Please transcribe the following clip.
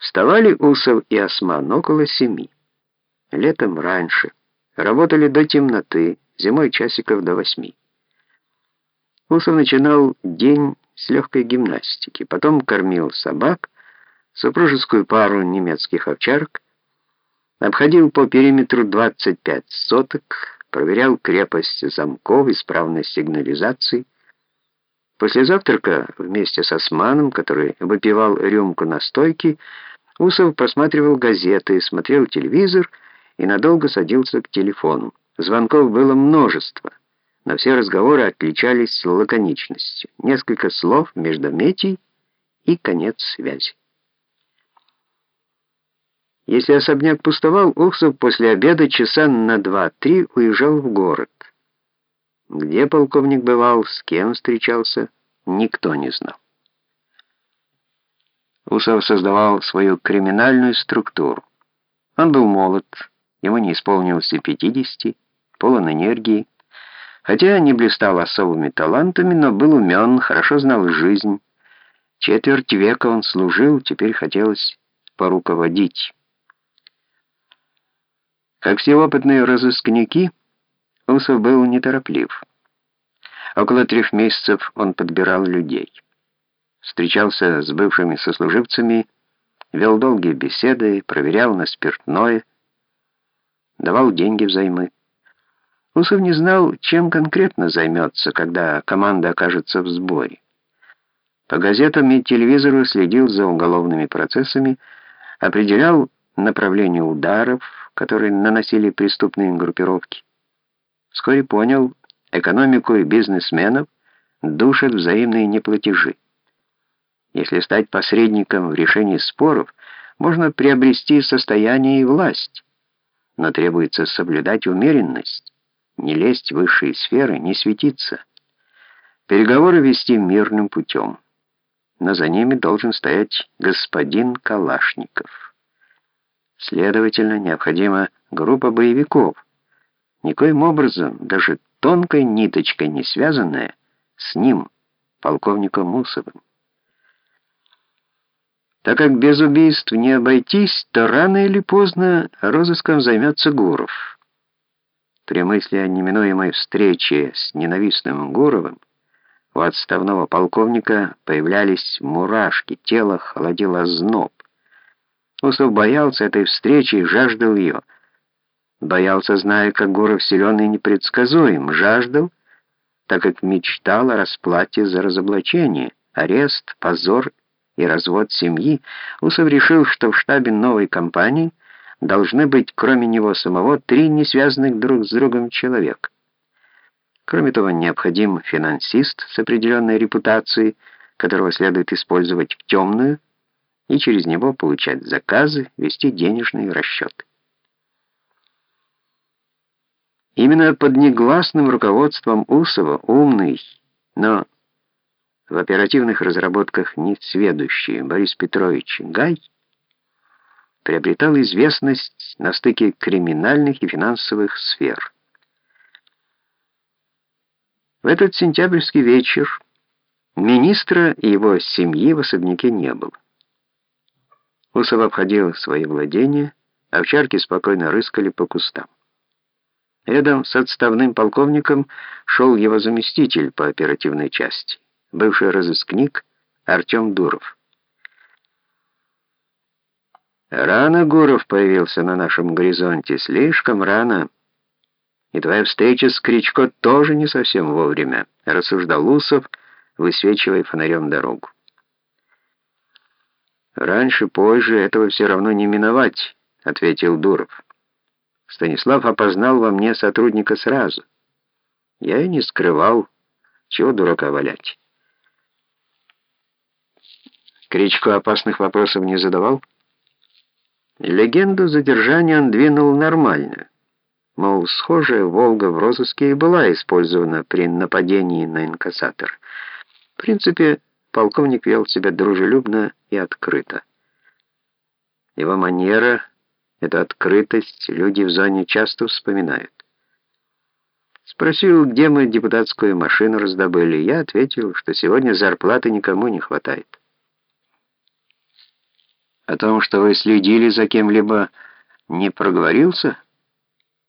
Вставали Усов и Осман около семи. Летом раньше. Работали до темноты, зимой часиков до восьми. Усов начинал день с легкой гимнастики, потом кормил собак, супружескую пару немецких овчарок, обходил по периметру 25 соток, проверял крепость замков, исправность сигнализации. После завтрака вместе с Османом, который выпивал рюмку настойки, Усов просматривал газеты, смотрел телевизор и надолго садился к телефону. Звонков было множество, но все разговоры отличались лаконичностью. Несколько слов между метей и конец связи. Если особняк пустовал, Усов после обеда часа на два-три уезжал в город. Где полковник бывал, с кем встречался, никто не знал. Усов создавал свою криминальную структуру. Он был молод, ему не исполнилось и 50, полон энергии, хотя не блистал особыми талантами, но был умен, хорошо знал жизнь. Четверть века он служил, теперь хотелось поруководить. Как все опытные разыскники, Усов был нетороплив. Около трех месяцев он подбирал людей встречался с бывшими сослуживцами, вел долгие беседы, проверял на спиртное, давал деньги взаймы. Усов не знал, чем конкретно займется, когда команда окажется в сборе. По газетам и телевизору следил за уголовными процессами, определял направление ударов, которые наносили преступные группировки. Вскоре понял, экономику и бизнесменов душат взаимные неплатежи. Если стать посредником в решении споров, можно приобрести состояние и власть, но требуется соблюдать умеренность, не лезть в высшие сферы, не светиться. Переговоры вести мирным путем, но за ними должен стоять господин Калашников. Следовательно, необходима группа боевиков, никоим образом, даже тонкой ниточкой не связанная с ним, полковником Мусовым. Так как без убийств не обойтись, то рано или поздно розыском займется Гуров. При мысли о неминуемой встрече с ненавистным Гуровым у отставного полковника появлялись мурашки, тело холодило зноб. Усов боялся этой встречи и жаждал ее. Боялся, зная, как Гуров силен и непредсказуем, жаждал, так как мечтал о расплате за разоблачение, арест, позор и развод семьи, Усов решил, что в штабе новой компании должны быть, кроме него самого, три несвязанных друг с другом человека. Кроме того, необходим финансист с определенной репутацией, которого следует использовать в темную, и через него получать заказы, вести денежные расчеты. Именно под негласным руководством Усова умный, но в оперативных разработках несведущий Борис Петрович Гай приобретал известность на стыке криминальных и финансовых сфер. В этот сентябрьский вечер министра и его семьи в особняке не было. Усов обходил свои владения, овчарки спокойно рыскали по кустам. Рядом с отставным полковником шел его заместитель по оперативной части бывший разыскник Артем Дуров. Рано Гуров появился на нашем горизонте, слишком рано. И твоя встреча с Кричко тоже не совсем вовремя, рассуждал Усов, высвечивая фонарем дорогу. Раньше, позже этого все равно не миновать, ответил Дуров. Станислав опознал во мне сотрудника сразу. Я и не скрывал, чего дурака валять. Кричко опасных вопросов не задавал? Легенду задержания он двинул нормально. Мол, схожая «Волга» в розыске и была использована при нападении на инкассатор. В принципе, полковник вел себя дружелюбно и открыто. Его манера, эту открытость люди в зоне часто вспоминают. Спросил, где мы депутатскую машину раздобыли. Я ответил, что сегодня зарплаты никому не хватает. О том, что вы следили за кем-либо, не проговорился?»